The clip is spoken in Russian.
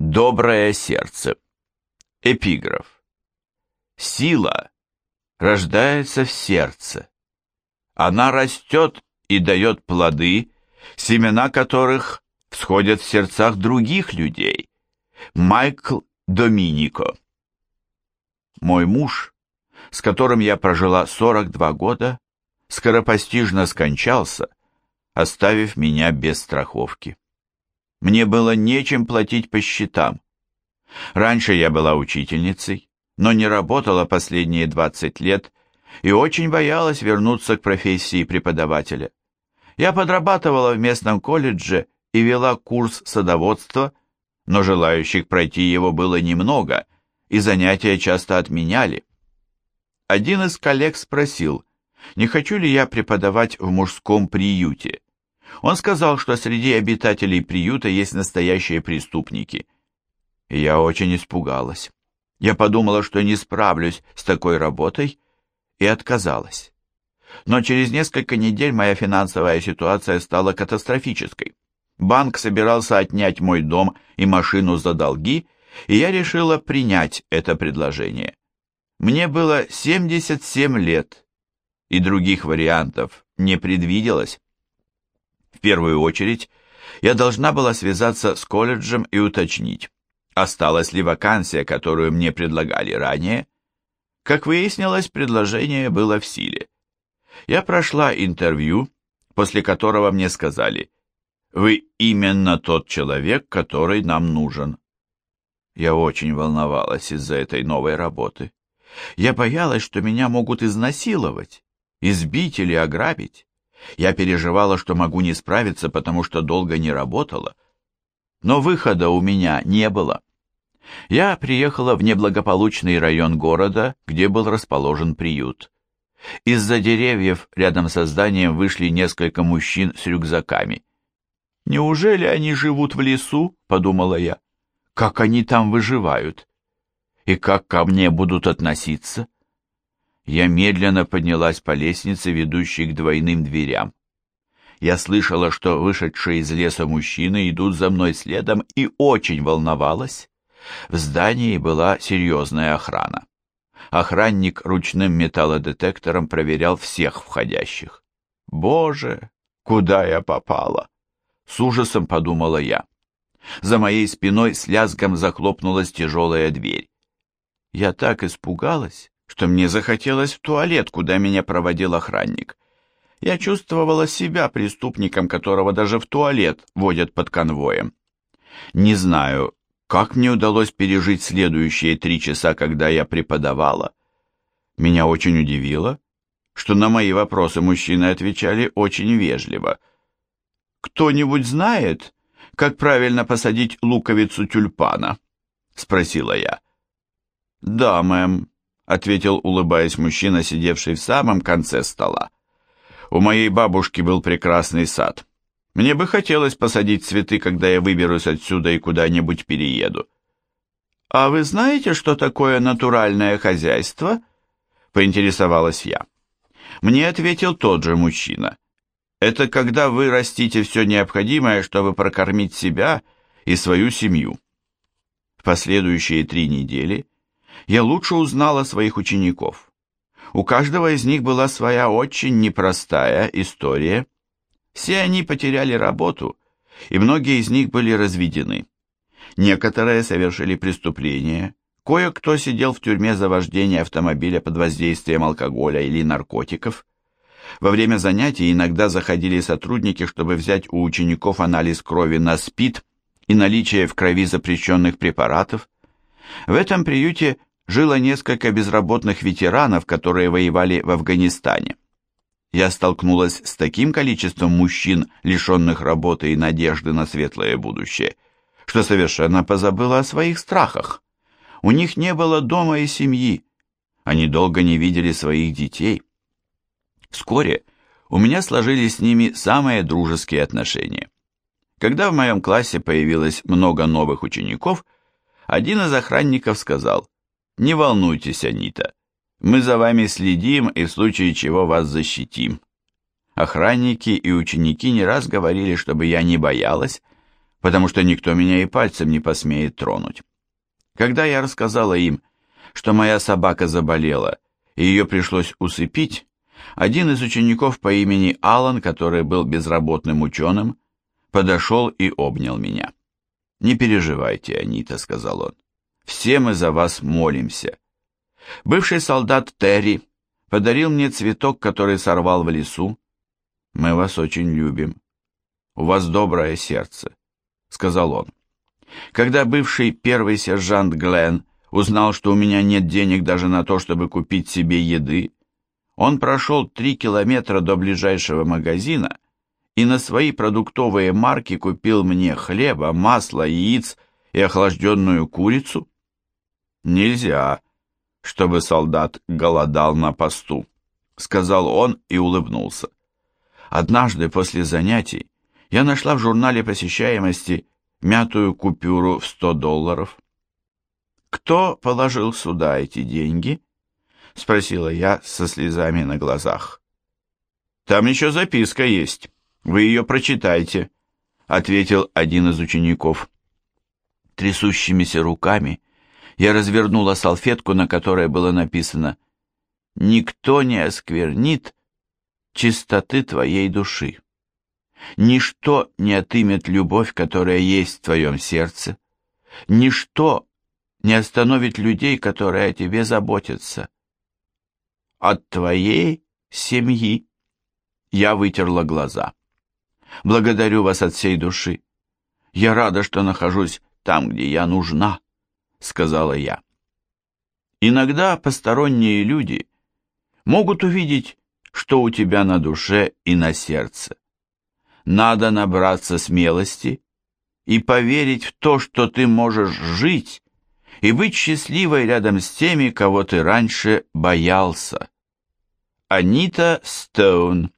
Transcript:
Доброе сердце. Эпиграф. Сила рождается в сердце. Она растет и дает плоды, семена которых всходят в сердцах других людей. Майкл Доминико. Мой муж, с которым я прожила 42 года, скоропостижно скончался, оставив меня без страховки. Мне было нечем платить по счетам. Раньше я была учительницей, но не работала последние 20 лет и очень боялась вернуться к профессии преподавателя. Я подрабатывала в местном колледже и вела курс садоводства, но желающих пройти его было немного, и занятия часто отменяли. Один из коллег спросил, не хочу ли я преподавать в мужском приюте. Он сказал, что среди обитателей приюта есть настоящие преступники. Я очень испугалась. Я подумала, что не справлюсь с такой работой, и отказалась. Но через несколько недель моя финансовая ситуация стала катастрофической. Банк собирался отнять мой дом и машину за долги, и я решила принять это предложение. Мне было 77 лет, и других вариантов не предвиделось. В первую очередь, я должна была связаться с колледжем и уточнить, осталась ли вакансия, которую мне предлагали ранее. Как выяснилось, предложение было в силе. Я прошла интервью, после которого мне сказали, «Вы именно тот человек, который нам нужен». Я очень волновалась из-за этой новой работы. Я боялась, что меня могут изнасиловать, избить или ограбить. Я переживала, что могу не справиться, потому что долго не работала. Но выхода у меня не было. Я приехала в неблагополучный район города, где был расположен приют. Из-за деревьев рядом со зданием вышли несколько мужчин с рюкзаками. «Неужели они живут в лесу?» — подумала я. «Как они там выживают? И как ко мне будут относиться?» Я медленно поднялась по лестнице, ведущей к двойным дверям. Я слышала, что вышедшие из леса мужчины идут за мной следом и очень волновалась. В здании была серьезная охрана. Охранник ручным металлодетектором проверял всех входящих. «Боже, куда я попала?» С ужасом подумала я. За моей спиной с лязгом захлопнулась тяжелая дверь. Я так испугалась, что мне захотелось в туалет, куда меня проводил охранник. Я чувствовала себя преступником, которого даже в туалет водят под конвоем. Не знаю, как мне удалось пережить следующие три часа, когда я преподавала? Меня очень удивило, что на мои вопросы мужчины отвечали очень вежливо. «Кто-нибудь знает, как правильно посадить луковицу тюльпана?» — спросила я. «Да, мэм», — ответил, улыбаясь мужчина, сидевший в самом конце стола. «У моей бабушки был прекрасный сад. Мне бы хотелось посадить цветы, когда я выберусь отсюда и куда-нибудь перееду. А вы знаете, что такое натуральное хозяйство? Поинтересовалась я. Мне ответил тот же мужчина. Это когда вы растите все необходимое, чтобы прокормить себя и свою семью. В последующие три недели я лучше узнала своих учеников. У каждого из них была своя очень непростая история – все они потеряли работу, и многие из них были разведены. Некоторые совершили преступления, кое-кто сидел в тюрьме за вождение автомобиля под воздействием алкоголя или наркотиков. Во время занятий иногда заходили сотрудники, чтобы взять у учеников анализ крови на СПИД и наличие в крови запрещенных препаратов. В этом приюте жило несколько безработных ветеранов, которые воевали в Афганистане я столкнулась с таким количеством мужчин, лишенных работы и надежды на светлое будущее, что совершенно позабыла о своих страхах. У них не было дома и семьи, они долго не видели своих детей. Вскоре у меня сложились с ними самые дружеские отношения. Когда в моем классе появилось много новых учеников, один из охранников сказал, «Не волнуйтесь, Анита, мы за вами следим и в случае чего вас защитим. Охранники и ученики не раз говорили, чтобы я не боялась, потому что никто меня и пальцем не посмеет тронуть. Когда я рассказала им, что моя собака заболела, и ее пришлось усыпить, один из учеников по имени Алан, который был безработным ученым, подошел и обнял меня. «Не переживайте, Анита», — сказал он. «Все мы за вас молимся». Бывший солдат Терри подарил мне цветок, который сорвал в лесу. Мы вас очень любим. У вас доброе сердце, сказал он. Когда бывший первый сержант Глен узнал, что у меня нет денег даже на то, чтобы купить себе еды, он прошел три километра до ближайшего магазина и на свои продуктовые марки купил мне хлеба, масла, яиц и охлажденную курицу. Нельзя, чтобы солдат голодал на посту», — сказал он и улыбнулся. Однажды после занятий я нашла в журнале посещаемости мятую купюру в сто долларов. «Кто положил сюда эти деньги?» — спросила я со слезами на глазах. «Там еще записка есть. Вы ее прочитайте», — ответил один из учеников. Трясущимися руками я развернула салфетку, на которой было написано «Никто не осквернит чистоты твоей души. Ничто не отымет любовь, которая есть в твоем сердце. Ничто не остановит людей, которые о тебе заботятся. От твоей семьи я вытерла глаза. Благодарю вас от всей души. Я рада, что нахожусь там, где я нужна сказала я. Иногда посторонние люди могут увидеть, что у тебя на душе и на сердце. Надо набраться смелости и поверить в то, что ты можешь жить и быть счастливой рядом с теми, кого ты раньше боялся. Анита Стоун